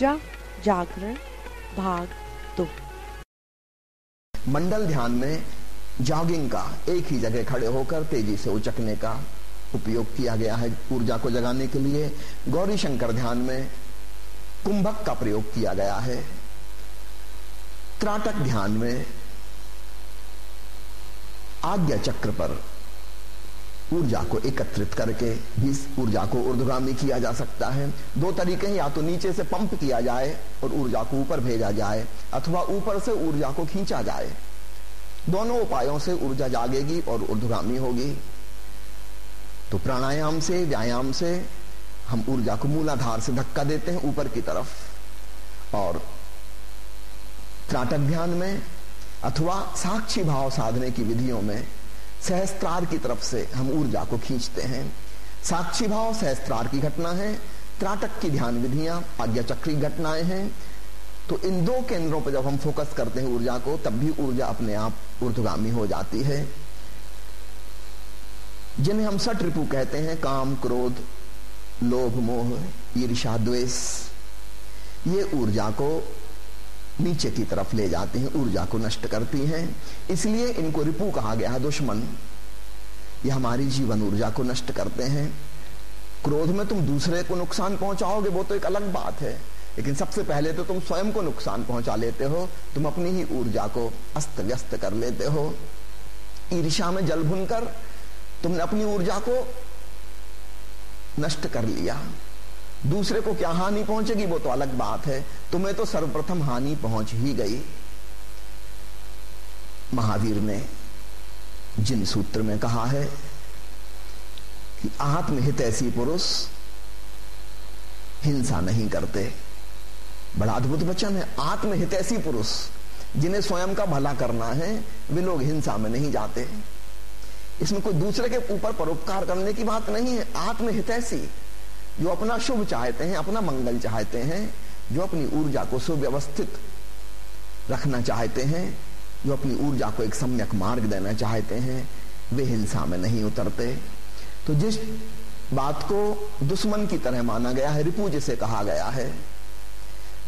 ऊर्जा, जागरण, भाग दो। मंडल ध्यान में जॉगिंग का एक ही जगह खड़े होकर तेज़ी से उचकने का उपयोग किया गया है ऊर्जा को जगाने के लिए। गौरी शंकर ध्यान में कुंभक का प्रयोग किया गया है। त्राटक ध्यान में आज्ञा चक्र पर ऊर्जा को एकत्रित करके भी ऊर्जा को ऊर्ध्वगामी किया जा सकता है। दो तरीके हैं, या तो नीचे से पंप किया जाए और ऊर्जा को ऊपर भेजा जाए, अथवा ऊपर से ऊर्जा को खींचा जाए। दोनों उपायों से ऊर्जा जागेगी और ऊर्ध्वगामी होगी। तो प्राणायाम से, व्यायाम से हम ऊर्जा को मूलाधार से धक्का देते हैं ऊपर की तरफ़। और त्राटक ध्यान में अथवा साक्षी भाव साधने की विधियों में सहस्त्रार की तरफ़ से हम ऊर्जा को खींचते हैं। साक्षी भाव, सहस्त्रार की घटना है। त्राटक की ध्यान विधियाँ आज्ञा चक्री घटनाएँ हैं। तो इन दो केंद्रों पर जब हम फोकस करते हैं ऊर्जा को, तब भी ऊर्जा अपने आप ऊर्धगामी हो जाती है। जिन्हें हम सट रिपु कहते हैं, काम, क्रोध, लोभ, मोह ईर्षा द्वेष, ये ऊर्जा को नीचे की तरफ़ ले जाती हैं, ऊर्जा को नष्ट करती हैं। इसलिए इनको रिपु कहा गया दुश्मन। ये हमारी जीवन ऊर्जा को नष्ट करते हैं। क्रोध में तुम दूसरे को नुकसान पहुंचाओगे, वो तो एक अलग बात है। लेकिन सबसे पहले तो तुम स्वयं को नुकसान पहुँचा लेते हो, तुम अपनी ही ऊर्जा को अस्त व्यस्त कर लेते हो। ईर्षा में जल भुनकर तुमने अपनी ऊर्जा को नष्ट कर लिया। दूसरे को क्या हानि पहुंचेगी? वो तो अलग बात है। तुम्हें तो सर्वप्रथम हानि पहुँच ही गई। महावीर ने जिन सूत्र में कहा है कि आत्महित ऐसी पुरुष हिंसा नहीं करते। बड़ा अद्भुत वचन है। आत्महित ऐसी पुरुष जिन्हें स्वयं का भला करना है, वे लोग हिंसा में नहीं जाते। इसमें कोई दूसरे के ऊपर परोपकार करने की बात नहीं है। आत्महित ऐसी जो अपना शुभ चाहते हैं, अपना मंगल चाहते हैं, जो अपनी ऊर्जा को सुव्यवस्थित रखना चाहते हैं, जो अपनी ऊर्जा को एक सम्यक मार्ग देना चाहते हैं, वे हिंसा में नहीं उतरते। तो जिस बात को दुश्मन की तरह माना गया है, रिपू जिसे कहा गया है,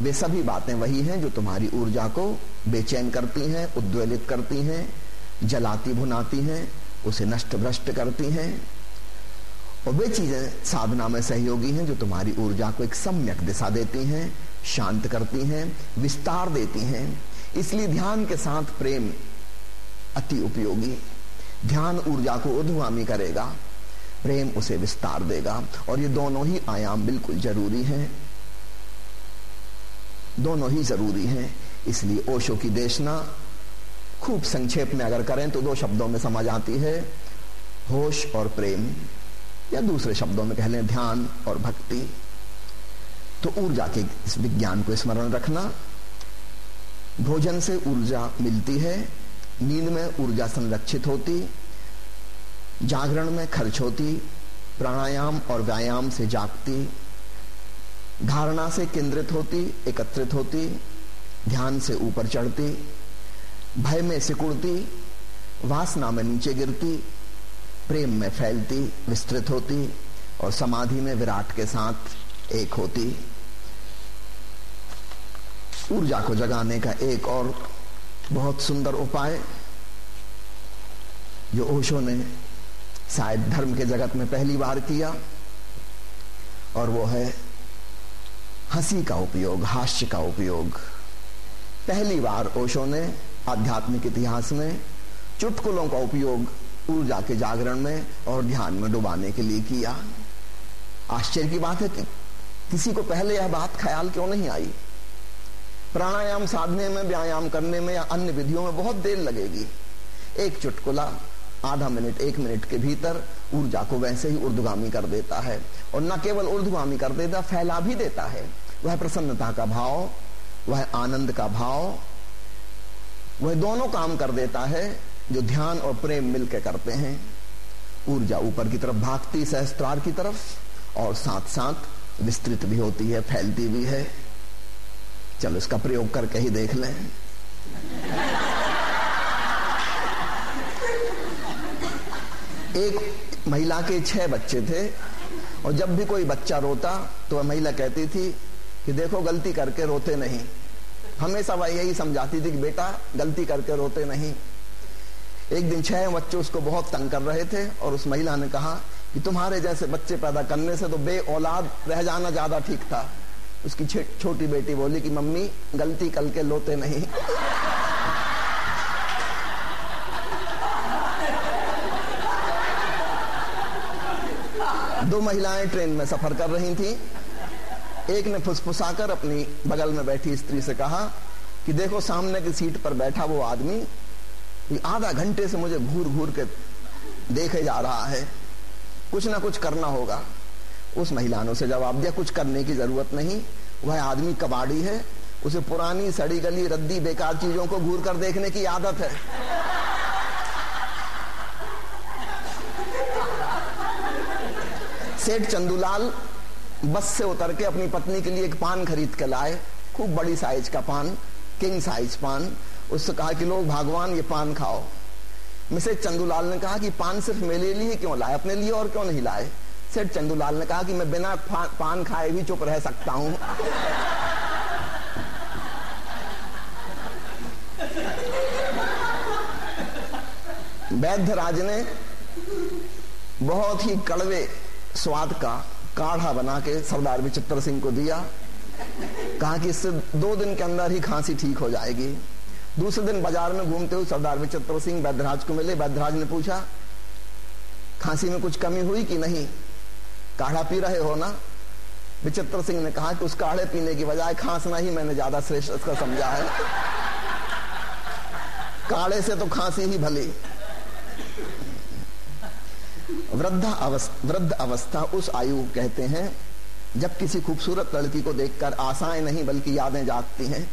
वे सभी बातें वही हैं जो तुम्हारी ऊर्जा को बेचैन करती हैं, उद्वेलित करती हैं जलाती भुनाती हैं, उसे नष्ट भ्रष्ट करती हैं। और वे चीज़ें साधना में सहयोगी हैं जो तुम्हारी ऊर्जा को एक सम्यक दिशा देती हैं, शांत करती हैं, विस्तार देती हैं। इसलिए ध्यान के साथ प्रेम अति उपयोगी ध्यान ऊर्जा को उद्वामी करेगा, प्रेम उसे विस्तार देगा, और ये दोनों ही आयाम बिल्कुल ज़रूरी हैं। दोनों ही ज़रूरी हैं। इसलिए ओशो की देशना खूब संक्षेप में अगर करें तो दो शब्दों में समझ आती है, होश और प्रेम। या दूसरे शब्दों में कह लें ध्यान और भक्ति तो ऊर्जा के इस विज्ञान को स्मरण रखना। भोजन से ऊर्जा मिलती है, नींद में ऊर्जा संरक्षित होती, जागरण में खर्च होती, प्राणायाम और व्यायाम से जागती, धारणा से केंद्रित होती, एकत्रित होती, ध्यान से ऊपर चढ़ती, भय में सिकुड़ती, वासना में नीचे गिरती प्रेम में फैलती, विस्तृत होती और समाधि में विराट के साथ एक होती। ऊर्जा को जगाने का एक और बहुत सुंदर उपाय, जो ओशो ने शायद धर्म के जगत में पहली बार किया, और वो है हँसी का उपयोग, हास्य का उपयोग। पहली बार ओशो ने आध्यात्मिक इतिहास में चुटकुलों का उपयोग ऊर्जा के जागरण में और ध्यान में डुबाने के लिए किया। आश्चर्य की बात है कि किसी को पहले यह बात ख्याल क्यों नहीं आई? प्राणायाम साधने में, व्यायाम करने में या अन्य विधियों में बहुत देर लगेगी। एक चुटकुला, आधा मिनट, एक मिनट के भीतर ऊर्जा को वैसे ही ऊर्धगामी कर देता है और न केवल ऊर्धगामी कर देता, फैला भी देता है। वह प्रसन्नता का भाव, वह आनंद का भाव, वह दोनों काम कर देता है। जो ध्यान और प्रेम मिलकर करते हैं, ऊर्जा ऊपर की तरफ़ भागती, सहस्त्रार की तरफ़, और साथ साथ विस्तृत भी होती है, फैलती भी है। चलो इसका प्रयोग करके ही देख लें। एक महिला के छह बच्चे थे, और जब भी कोई बच्चा रोता तो वह महिला कहती थी कि देखो गलती करके रोते नहीं। हमेशा वह यही समझाती थी कि बेटा, गलती करके रोते नहीं। एक दिन छह बच्चे उसको बहुत तंग कर रहे थे और उस महिला ने कहा कि तुम्हारे जैसे बच्चे पैदा करने से तो बे औलाद रह जाना ज़्यादा ठीक था। उसकी छोटी बेटी बोली कि, मम्मी, गलती कल के लोते नहीं। दो महिलाएँ ट्रेन में सफ़र कर रही थी। एक ने फुसफुसाकर अपनी बगल में बैठी स्त्री से कहा कि, देखो, सामने की सीट पर बैठा वो आदमी आधा घंटे से मुझे घूर घूर के देखे जा रहा है। कुछ ना कुछ करना होगा। उस महिला ने उसे जवाब दिया, कुछ करने की ज़रूरत नहीं। वह आदमी कबाड़ी है। उसे पुरानी सड़ी गली, रद्दी, बेकार चीज़ों को घूर कर देखने की आदत है। सेठ चंदूलाल बस से उतर के अपनी पत्नी के लिए एक पान खरीद के लाए। खूब बड़ी साइज़ का पान किंग साइज़ पान। उससे कहा कि लोग, भगवान, ये पान खाओ। मिसेज चंदूलाल ने कहा कि पान सिर्फ़ मेरे लिए क्यों लाए? अपने लिए और क्यों नहीं लाए? सेठ चंदूलाल ने कहा कि मैं बिना पान खाए भी चुप रह सकता हूँ। वैद्य राज ने बहुत ही कड़वे स्वाद का काढ़ा बना के सरदार विचित्र सिंह को दिया। कहा कि इससे दो दिन के अंदर ही खांसी ठीक हो जाएगी। दूसरे दिन बाज़ार में घूमते हुए सरदार विचित्र सिंह वैद्यराज को मिले। वैद्यराज ने पूछा, खांसी में कुछ कमी हुई कि नहीं? काढ़ा पी रहे हो ना? विचित्र सिंह ने कहा कि उस काढ़े पीने की बजाय खांसना ही मैंने ज़्यादा श्रेष्ठ समझा है। काढ़े से तो खांसी ही भली। वृद्धा अवस्था, वृद्ध अवस्था उस आयु कहते हैं, जब किसी खूबसूरत लड़की को देखकर आशाएँ नहीं, बल्कि यादें जागती हैं।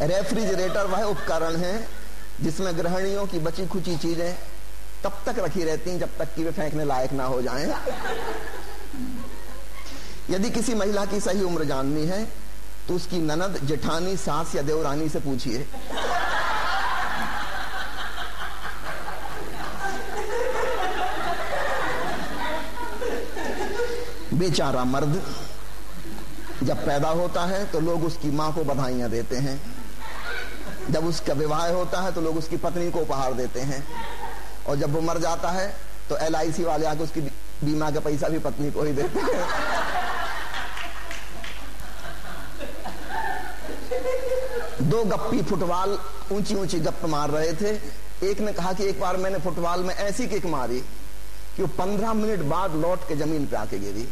रेफ्रिजरेटर वह उपकरण है जिसमें ग्रहणियों की बची खुची चीज़ें तब तक रखी रहती हैं जब तक कि वे फेंकने लायक ना हो जाएँ। यदि किसी महिला की सही उम्र जाननी है तो उसकी ननद, जेठानी, सास या देवरानी से पूछिए बेचारा मर्द जब पैदा होता है तो लोग उसकी माँ को बधाइयाँ देते हैं जब उसका विवाह होता है तो लोग उसकी पत्नी को उपहार देते हैं। और जब वो मर जाता है तो LIC वाले आके उसकी बीमा का पैसा भी पत्नी को ही देते हैं। दो गप्पी फुटबॉल ऊँची ऊँची गप मार रहे थे। एक ने कहा कि एक बार मैंने फुटबॉल में ऐसी किक मारी कि वो पंद्रह मिनट बाद लौट के ज़मीन पे आके गिरी।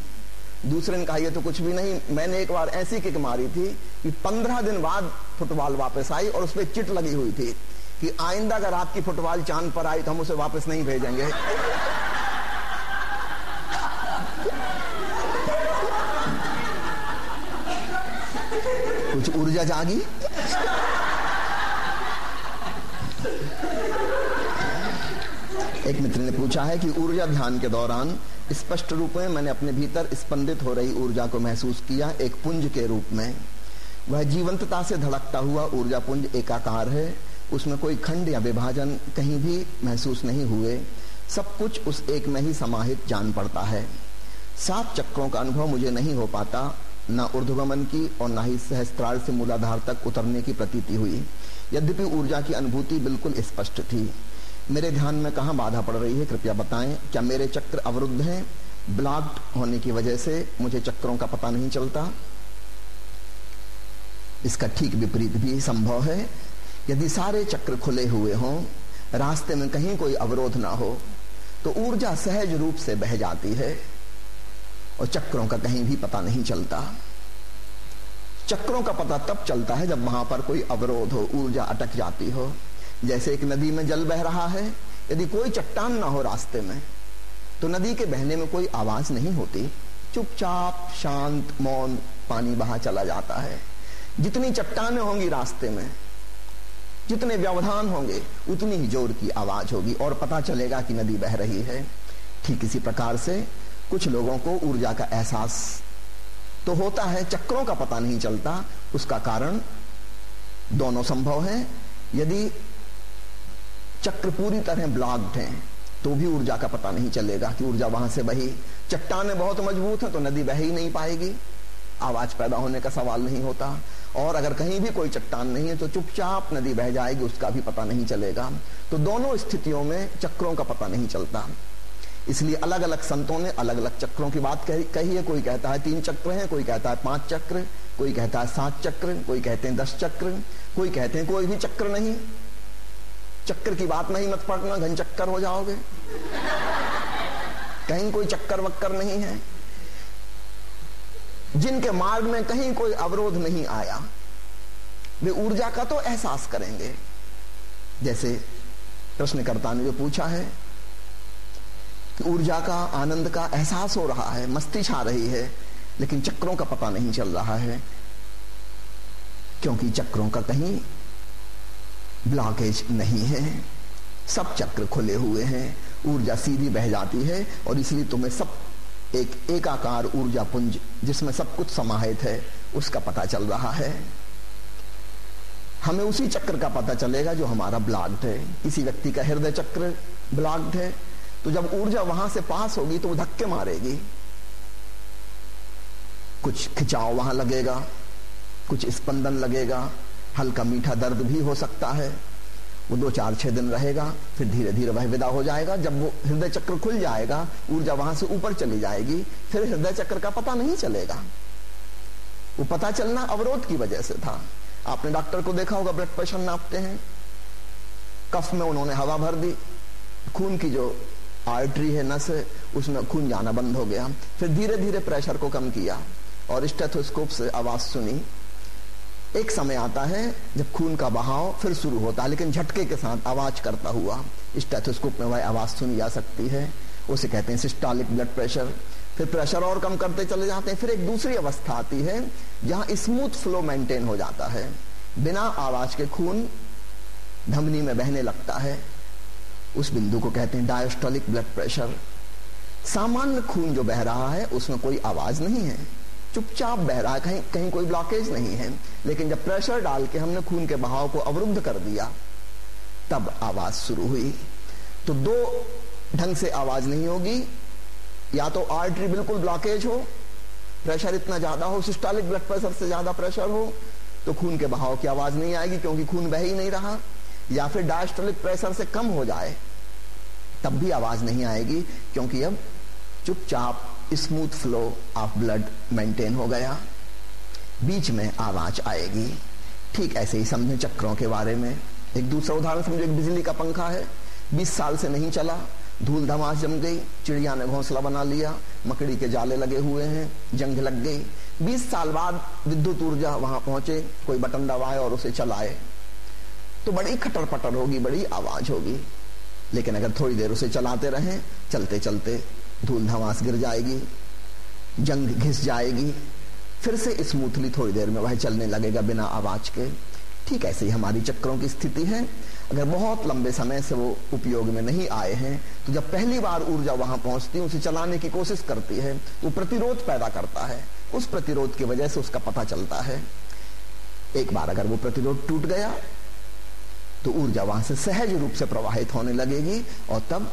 दूसरे ने कहा, ये तो कुछ भी नहीं, मैंने एक बार ऐसी किक मारी थी कि पंद्रह दिन बाद फुटबॉल वापस आई और उसमें चिट लगी हुई थी कि आइंदा अगर आपकी फुटबॉल चाँद पर आई तो हम उसे वापस नहीं भेजेंगे। कुछ ऊर्जा जागी? एक मित्र ने पूछा है कि ऊर्जा ध्यान के दौरान स्पष्ट रूप में मैंने अपने भीतर स्पंदित हो रही ऊर्जा को महसूस किया एक पुंज के रूप में। वह जीवंतता से धड़कता हुआ ऊर्जा पुंज एकाकार है। उसमें कोई खंड या विभाजन कहीं भी महसूस नहीं हुए। सब कुछ उस एक में ही समाहित जान पड़ता है। सात चक्रों का अनुभव मुझे नहीं हो पाता, न ऊर्ध्वगमन की और न ही सहस्त्रार से मूलाधार तक उतरने की प्रतीति हुई। यद्यपि ऊर्जा की अनुभूति बिल्कुल स्पष्ट थी। मेरे ध्यान में कहा बाधा पड़ रही है, कृपया बताएँ। क्या मेरे चक्र अवरुद्ध हैं? ब्लॉक्ड होने की वजह से मुझे चक्रों का पता नहीं चलता। इसका ठीक विपरीत भी संभव है। यदि सारे चक्र खुले हुए हों, रास्ते में कहीं कोई अवरोध ना हो तो ऊर्जा सहज रूप से बह जाती है और चक्रों का कहीं भी पता नहीं चलता। चक्रों का पता तब चलता है जब वहाँ पर कोई अवरोध हो, ऊर्जा अटक जाती हो। जैसे एक नदी में जल बह रहा है, यदि कोई चट्टान ना हो रास्ते में तो नदी के बहने में कोई आवाज़ नहीं होती। चुपचाप शांत, मौन पानी बहा चला जाता है। जितनी चट्टाने होंगी रास्ते में, जितने व्यवधान होंगे, उतनी ही ज़ोर की आवाज़ होगी और पता चलेगा कि नदी बह रही है। ठीक इसी प्रकार से कुछ लोगों को ऊर्जा का एहसास तो होता है, चक्रों का पता नहीं चलता। उसका कारण दोनों संभव है। यदि चक्र पूरी तरह ब्लॉक्ड हैं तो भी ऊर्जा का पता नहीं चलेगा कि ऊर्जा वहाँ से बही। चट्टाने बहुत मज़बूत है तो नदी बह ही नहीं पाएगी। आवाज़ पैदा होने का सवाल नहीं होता। और अगर कहीं भी कोई चट्टान नहीं है तो चुपचाप नदी बह जाएगी, उसका भी पता नहीं चलेगा। तो दोनों स्थितियों में चक्रों का पता नहीं चलता। इसलिए अलग अलग संतों ने अलग अलग चक्रों की बात कही है। कोई कहता है तीन चक्र हैं, कोई कहता है पाँच चक्र, कोई कहता है सात चक्र, कोई कहते हैं दस चक्र, कोई कहते हैं कोई भी चक्र नहीं। चक्कर की बात नहीं मत पड़ना घन चक्कर हो जाओगे। कहीं कोई चक्कर वक्कर नहीं है। जिनके मार्ग में कहीं कोई अवरोध नहीं आया, वे ऊर्जा का तो एहसास करेंगे। जैसे प्रश्नकर्ता ने जो पूछा है कि ऊर्जा का, आनंद का एहसास हो रहा है, मस्ती छा रही है, लेकिन चक्रों का पता नहीं चल रहा है, क्योंकि चक्रों का कहीं ब्लॉकेज नहीं है। सब चक्र खुले हुए हैं, ऊर्जा सीधी बह जाती है, और इसलिए तुम्हें सब एक एकाकार ऊर्जा पुंज जिसमें सब कुछ समाहित है, उसका पता चल रहा है। हमें उसी चक्र का पता चलेगा जो हमारा ब्लॉक्ड है। किसी व्यक्ति का हृदय चक्र ब्लॉक्ड है तो जब ऊर्जा वहाँ से पास होगी तो वो धक्के मारेगी। कुछ खिंचाव वहाँ लगेगा, कुछ स्पंदन लगेगा, हल्का मीठा दर्द भी हो सकता है। वो दो चार छह दिन रहेगा, फिर धीरे धीरे वह विदा हो जाएगा। जब वो हृदय चक्र खुल जाएगा, ऊर्जा वहाँ से ऊपर चली जाएगी, फिर हृदय चक्र का पता नहीं चलेगा। वो पता चलना अवरोध की वजह से था। आपने डॉक्टर को देखा होगा, ब्लड प्रेशर नापते हैं। कफ में उन्होंने हवा भर दी। खून की जो आर्टरी है नस, उसमें खून जाना बंद हो गया। फिर धीरे धीरे प्रेशर को कम किया और स्टेथोस्कोप से आवाज़ सुनी। एक समय आता है जब खून का बहाव फिर शुरू होता है, लेकिन झटके के साथ आवाज़ करता हुआ। स्टेथोस्कोप में वह आवाज़ सुनी जा सकती है। उसे कहते हैं सिस्टोलिक ब्लड प्रेशर फिर प्रेशर और कम करते चले जाते हैं। फिर एक दूसरी अवस्था आती है, जहाँ स्मूथ फ्लो मेंटेन हो जाता है। बिना आवाज़ के खून धमनी में बहने लगता है। उस बिंदु को कहते हैं डायस्टोलिक ब्लड प्रेशर सामान्य खून जो बह रहा है, उसमें कोई आवाज़ नहीं है। चुपचाप बह रहा है, कहीं कहीं कोई ब्लॉकेज नहीं है। लेकिन जब प्रेशर डाल के हमने खून के बहाव को अवरुद्ध कर दिया, तब आवाज़ शुरू हुई। तो दो ढंग से आवाज़ नहीं होगी। या तो आर्टरी बिल्कुल ब्लॉकेज हो प्रेशर इतना ज़्यादा हो सिस्टोलिक ब्लड प्रेशर से ज़्यादा प्रेशर हो तो खून के बहाव की आवाज़ नहीं आएगी, क्योंकि खून बह ही नहीं रहा। या फिर डायस्टोलिक प्रेशर से कम हो जाए, तब भी आवाज़ नहीं आएगी, क्योंकि अब चुपचाप smooth flow of blood maintain हो गया। बीच में आवाज़ आएगी। ठीक ऐसे ही समझे चक्रों के बारे में। एक दूसरा उदाहरण समझो, एक बिजली का पंखा है। 20 साल से नहीं चला। धूल धमास जम गई। चिड़िया ने घोंसला बना लिया। मकड़ी के जाले लगे हुए हैं। जंग लग गई। 20 साल बाद विद्युत ऊर्जा वहाँ पहुँचे। कोई बटन दबाए और उसे चलाए। तो बड़ी खटर पटर होगी, बड़ी आवाज़ होगी। लेकिन अगर थोड़ी देर उसे चलाते रहें चलते चलते धूल धमास गिर जाएगी, जंग घिस जाएगी। फिर से स्मूथली थोड़ी देर में वह चलने लगेगा बिना आवाज़ के। ठीक ऐसे ही हमारी चक्रों की स्थिति है। अगर बहुत लंबे समय से वो उपयोग में नहीं आए हैं तो जब पहली बार ऊर्जा वहाँ पहुँचती है, उसे चलाने की कोशिश करती है तो प्रतिरोध पैदा करता है। उस प्रतिरोध की वजह से उसका पता चलता है। एक बार अगर वो प्रतिरोध टूट गया तो ऊर्जा वहाँ से सहज रूप से प्रवाहित होने लगेगी, और तब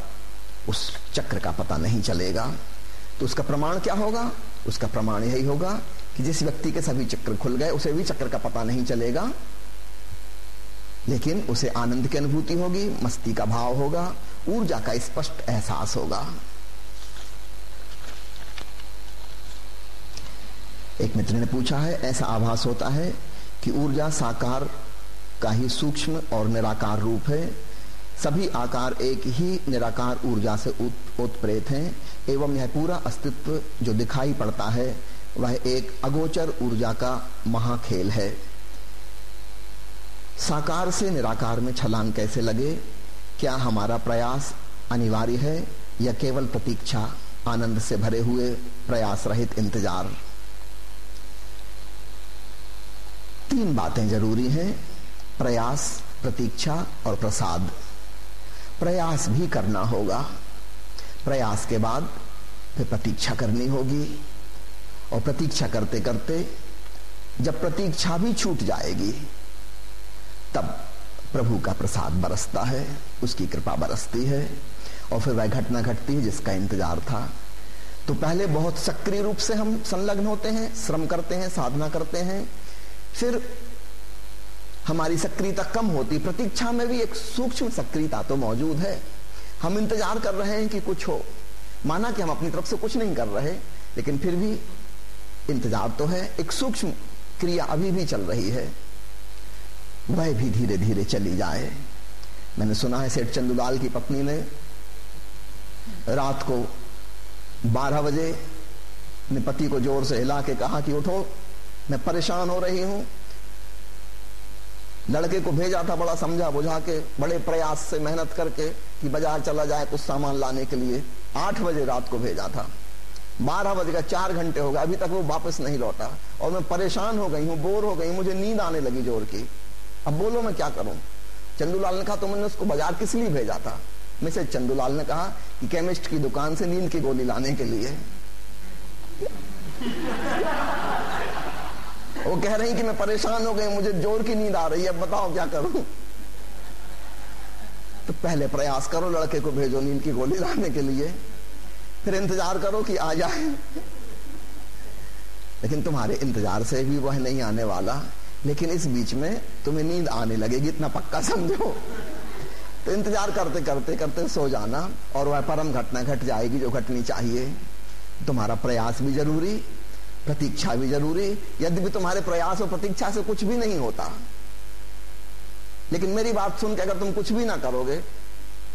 उस चक्र का पता नहीं चलेगा। तो उसका प्रमाण क्या होगा? उसका प्रमाण यही होगा कि जिस व्यक्ति के सभी चक्र खुल गए, उसे भी चक्र का पता नहीं चलेगा। लेकिन उसे आनंद की अनुभूति होगी, मस्ती का भाव होगा, ऊर्जा का स्पष्ट एहसास होगा। एक मित्र ने पूछा है, ऐसा आभास होता है कि ऊर्जा साकार का ही सूक्ष्म और निराकार रूप है सभी आकार एक ही निराकार ऊर्जा से उत्प्रेत हैं, एवं यह पूरा अस्तित्व जो दिखाई पड़ता है, वह एक अगोचर ऊर्जा का महाखेल है। साकार से निराकार में छलांग कैसे लगे? क्या हमारा प्रयास अनिवार्य है, या केवल प्रतीक्षा, आनंद से भरे हुए प्रयास रहित इंतज़ार? तीन बातें ज़रूरी हैं, प्रयास, प्रतीक्षा और प्रसाद। प्रयास भी करना होगा। प्रयास के बाद फिर प्रतीक्षा करनी होगी। और प्रतीक्षा करते करते जब प्रतीक्षा भी छूट जाएगी, तब प्रभु का प्रसाद बरसता है, उसकी कृपा बरसती है। और फिर वह घटना घटती है जिसका इंतज़ार था। तो पहले बहुत सक्रिय रूप से हम संलग्न होते हैं, श्रम करते हैं, साधना करते हैं। फिर हमारी सक्रियता कम होती, प्रतीक्षा में भी एक सूक्ष्म सक्रियता तो मौजूद है। हम इंतज़ार कर रहे हैं कि कुछ हो। माना कि हम अपनी तरफ़ से कुछ नहीं कर रहे, लेकिन फिर भी इंतज़ार तो है। एक सूक्ष्म क्रिया अभी भी चल रही है। वह भी धीरे धीरे चली जाए। मैंने सुना है सेठ चंदूलाल की पत्नी ने रात को 12 बजे अपने पति को ज़ोर से हिला के कहा कि उठो, मैं परेशान हो रही हूँ। लड़के को भेजा था बड़ा समझा बुझा के, बड़े प्रयास से मेहनत करके कि बाज़ार चला जाए कुछ सामान लाने के लिए। आठ बजे रात को भेजा था। बारह बजे का चार घंटे हो गए, अभी तक वो वापस नहीं लौटा। और मैं परेशान हो गई हूँ, बोर हो गई मुझे नींद आने लगी ज़ोर की। अब बोलो मैं क्या करूँ? चंदूलाल ने कहा, तुमने उसको बाज़ार किस लिए भेजा था? मिसेज चंदूलाल ने कहा कि केमिस्ट की दुकान से नींद की गोली लाने के लिए। वो कह रही कि मैं परेशान हो गई, मुझे ज़ोर की नींद आ रही है बताओ क्या करूँ? तो पहले प्रयास करो लड़के को भेजो नींद की गोली लाने के लिए, फिर इंतज़ार करो कि आ जाए। लेकिन तुम्हारे इंतज़ार से भी वह नहीं आने वाला, लेकिन इस बीच में तुम्हें नींद आने लगेगी, इतना पक्का समझो। तो इंतज़ार करते करते करते सो जाना, और वह परम घटना घट जाएगी जो घटनी चाहिए। तुम्हारा प्रयास भी ज़रूरी प्रतीक्षा भी ज़रूरी यदि भी तुम्हारे प्रयास और प्रतीक्षा से कुछ भी नहीं होता। लेकिन मेरी बात सुन के अगर तुम कुछ भी ना करोगे,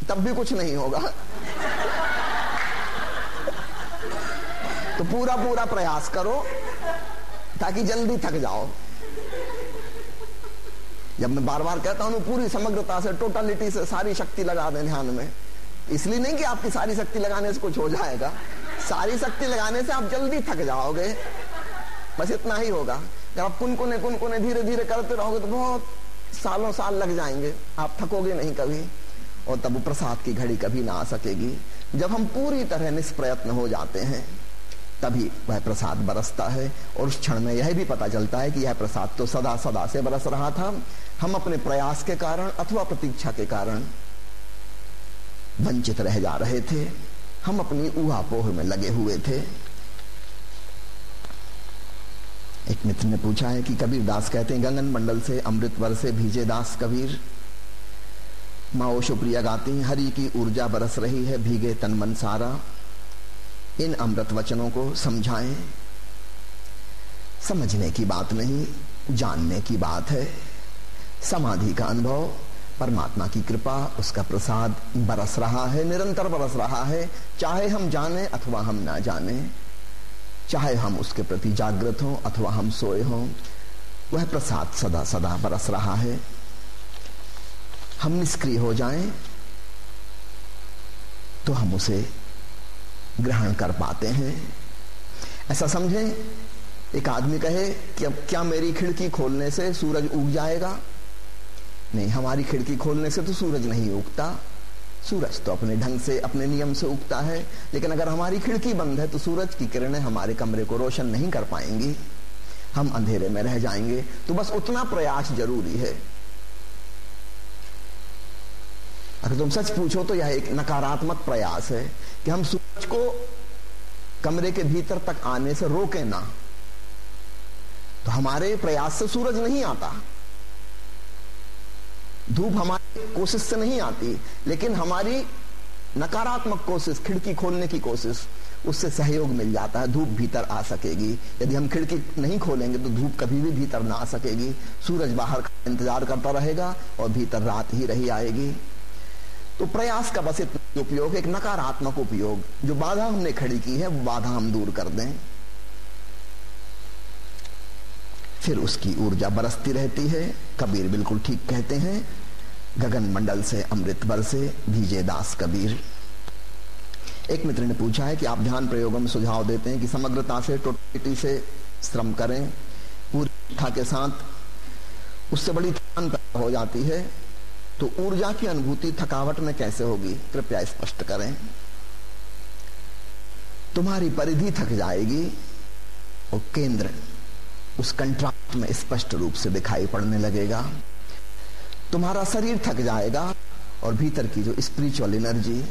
तब भी कुछ नहीं होगा। तो पूरा पूरा प्रयास करो, ताकि जल्दी थक जाओ। जब मैं बार बार कहता हूँ, पूरी समग्रता से टोटलिटी से सारी शक्ति लगा दें ध्यान में। इसलिए नहीं कि आपकी सारी शक्ति लगाने से कुछ हो जाएगा। सारी शक्ति लगाने से आप जल्दी थक जाओगे। बस इतना ही होगा। जब आप कुनकुने कुनकुने धीरे धीरे करते रहोगे तो बहुत सालों साल लग जाएँगे। आप थकोगे नहीं कभी और तब प्रसाद की घड़ी कभी ना आ सकेगी। जब हम पूरी तरह निष्प्रयत्न हो जाते हैं, तभी वह प्रसाद बरसता है और उस क्षण में यह भी पता चलता है कि यह प्रसाद तो सदा सदा से बरस रहा था। हम अपने प्रयास के कारण अथवा प्रतीक्षा के कारण वंचित रह जा रहे थे। हम अपनी ऊहापोह में लगे हुए थे। एक मित्र ने पूछा है कि कबीर दास कहते हैं, गंगन मंडल से अमृत वर से भीजे दास कबीर। माओ शुप्रिया गाती हरि की ऊर्जा बरस रही है, भीगे तन मन सारा। इन अमृत वचनों को समझाएँ। समझने की बात नहीं, जानने की बात है। समाधि का अनुभव, परमात्मा की कृपा, उसका प्रसाद बरस रहा है, निरंतर बरस रहा है। चाहे हम जाने अथवा हम ना जाने चाहे हम उसके प्रति जागृत हों अथवा हम सोए हों, वह प्रसाद सदा सदा बरस रहा है। हम निष्क्रिय हो जाएँ तो हम उसे ग्रहण कर पाते हैं। ऐसा समझें, एक आदमी कहे कि अब क्या मेरी खिड़की खोलने से सूरज उग जाएगा? नहीं, हमारी खिड़की खोलने से तो सूरज नहीं उगता। सूरज तो अपने ढंग से, अपने नियम से उगता है। लेकिन अगर हमारी खिड़की बंद है तो सूरज की किरणें हमारे कमरे को रोशन नहीं कर पाएँगी। हम अंधेरे में रह जाएँगे तो बस उतना प्रयास ज़रूरी है। अगर तुम सच पूछो तो यह एक नकारात्मक प्रयास है कि हम सूरज को कमरे के भीतर तक आने से रोके ना। तो हमारे प्रयास से सूरज नहीं आता। धूप हमारी कोशिश से नहीं आती, लेकिन हमारी नकारात्मक कोशिश, खिड़की खोलने की कोशिश, उससे सहयोग मिल जाता है, धूप भीतर आ सकेगी। यदि हम खिड़की नहीं खोलेंगे तो धूप कभी भी भीतर ना आ सकेगी। सूरज बाहर का इंतज़ार करता रहेगा और भीतर रात ही रही आएगी। तो प्रयास का बस इतना उपयोग, एक नकारात्मक उपयोग। जो बाधा हमने खड़ी की है, वो बाधा हम दूर कर दें। फिर उसकी ऊर्जा बरसती रहती है। कबीर बिल्कुल ठीक कहते हैं गगन मंडल से, अमृत से भीजे दास कबीर। एक मित्र ने पूछा है कि आप ध्यान प्रयोगों में सुझाव देते हैं कि समग्रता से, टोटलिटी से श्रम करें। पूरी के साथ उससे बड़ी थकान पैदा हो जाती है। तो ऊर्जा की अनुभूति थकावट में कैसे होगी? कृपया स्पष्ट करें। तुम्हारी परिधि थक जाएगी और केंद्र उस कंट्रास्ट में स्पष्ट रूप से दिखाई पड़ने लगेगा। तुम्हारा शरीर थक जाएगा और भीतर की जो स्पिरिचुअल एनर्जी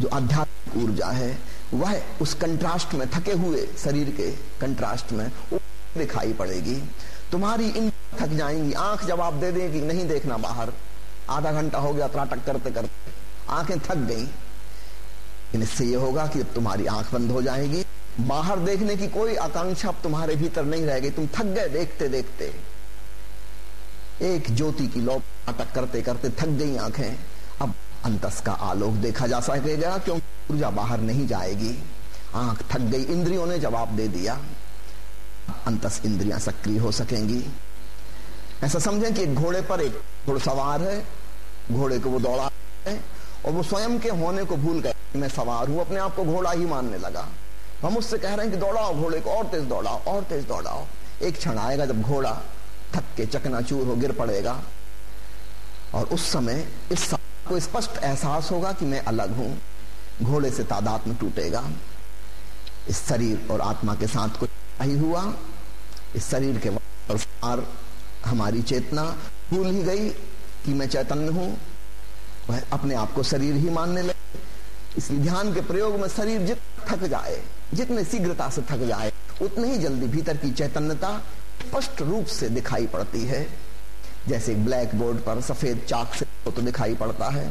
जो आध्यात्मिक ऊर्जा है, वह उस कंट्रास्ट में थके हुए शरीर के कंट्रास्ट में दिखाई पड़ेगी। तुम्हारी इन थक जाएँगी। आँख जवाब दे देगी नहीं देखना बाहर, आधा घंटा हो गया त्राटक करते करते, आँखें थक गई। इससे यह होगा कि तुम्हारी आँख बंद हो जाएगी। बाहर देखने की कोई आकांक्षा अब तुम्हारे भीतर नहीं रहेगी। तुम थक गए देखते देखते। एक ज्योति की लौ नाटक करते करते थक गई आँखें। अब अंतस का आलोक देखा जा सकेगा क्योंकि ऊर्जा बाहर नहीं जाएगी। आँख थक गई, इंद्रियों ने जवाब दे दिया। अंतस इंद्रियाँ सक्रिय हो सकेंगी। ऐसा समझें कि एक घोड़े पर एक घुड़सवार है। घोड़े को वो दौड़ा है, और वो स्वयं के होने को भूल गए मैं सवार हूँ, अपने आप को घोड़ा ही मानने लगा। हम उससे कह रहे हैं कि दौड़ाओ, घोड़े को और तेज दौड़ाओ, और तेज दौड़ाओ। एक क्षण आएगा जब घोड़ा थक के चकनाचूर हो गिर पड़ेगा। और उस समय इस को स्पष्ट एहसास होगा कि मैं अलग हूँ। घोड़े से तादाद में टूटेगा। इस शरीर और आत्मा के साथ कुछ ही हुआ। इस शरीर के और हमारी चेतना भूल ही गई कि मैं चैतन्य हूँ। वह अपने आप को शरीर ही मानने लगे। इसलिए ध्यान के प्रयोग में शरीर जित थक जाए, जितने शीघ्रता से थक जाए, उतने ही जल्दी भीतर की चैतन्यता स्पष्ट रूप से दिखाई पड़ती है। जैसे ब्लैक बोर्ड पर सफ़ेद चाक से तो दिखाई पड़ता है।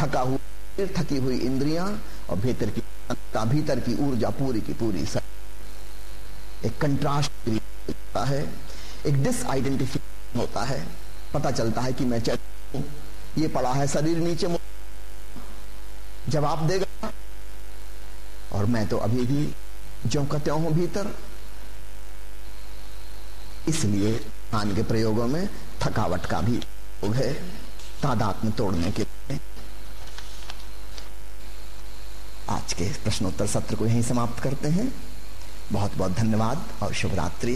थका हुआ थकी हुई इंद्रियाँ और भीतर की भीतर की ऊर्जा पूरी की पूरी सब एक कंट्रास्ट होता है। एक डिसआइडेंटिफिकेशन होता है। पता चलता है कि मैं चैतन्य ये पड़ा है शरीर नीचे जवाब देगा। और मैं तो अभी भी जो कहते हूँ भीतर। इसलिए ध्यान के प्रयोगों में थकावट का भी प्रयोग है तादात में तोड़ने के लिए। आज के प्रश्नोत्तर सत्र को यहीं समाप्त करते हैं। बहुत बहुत धन्यवाद और शुभ रात्रि